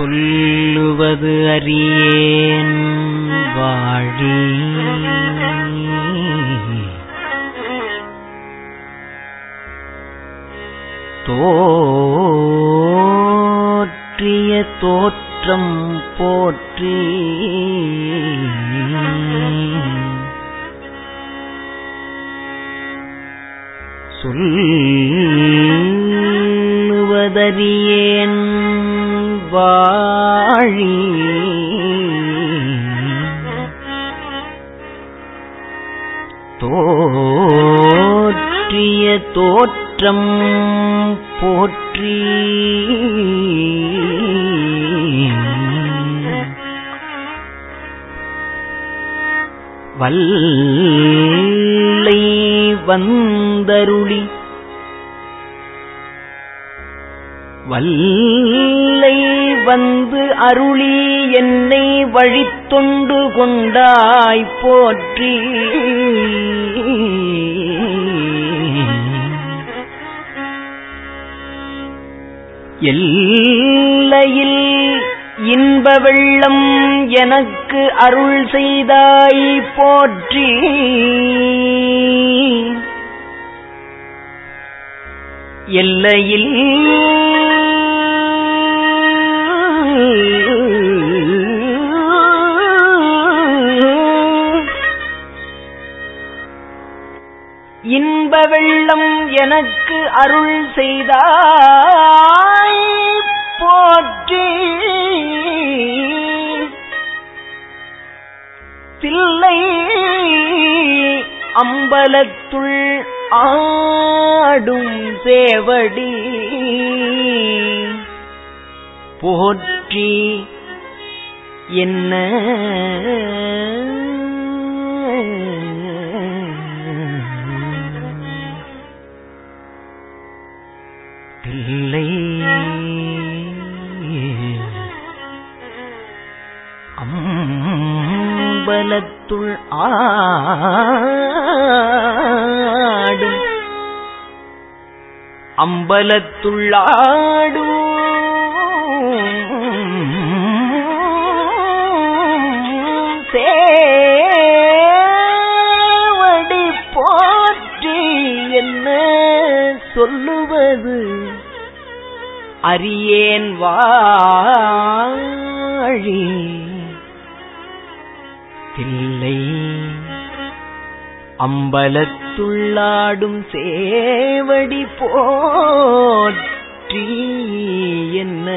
சொல்லுவது அறியேன் வாழி. தோற்றிய தோற்றம் போற்றி. சொல்லுவதறியேன் வாழி. தோற்றிய தோற்றம் போற்றி. வல்லை வந்தருளி வல்லை வந்து அருளி என்னை வழித்தொண்டு கொண்டாய் போற்றி. எல்லையில் இன்ப வெள்ளம் எனக்கு அருள் செய்தாய் போற்றி. எல்லையில் இன்ப வெள்ளம் எனக்கு அருள் செய்தாய் போற்றி. தில்லை அம்பலத்துள் ஆடும் சேவடி போற்றி. என்ன பிள்ளை அம்பலத்துள் ஆடும். அம்பலத்துள்ளாடும் சே சொல்லுவது அரியேன் வாழி. தில்லை அம்பலத்துள்ளாடும் சேவடி போற்றி என்ன?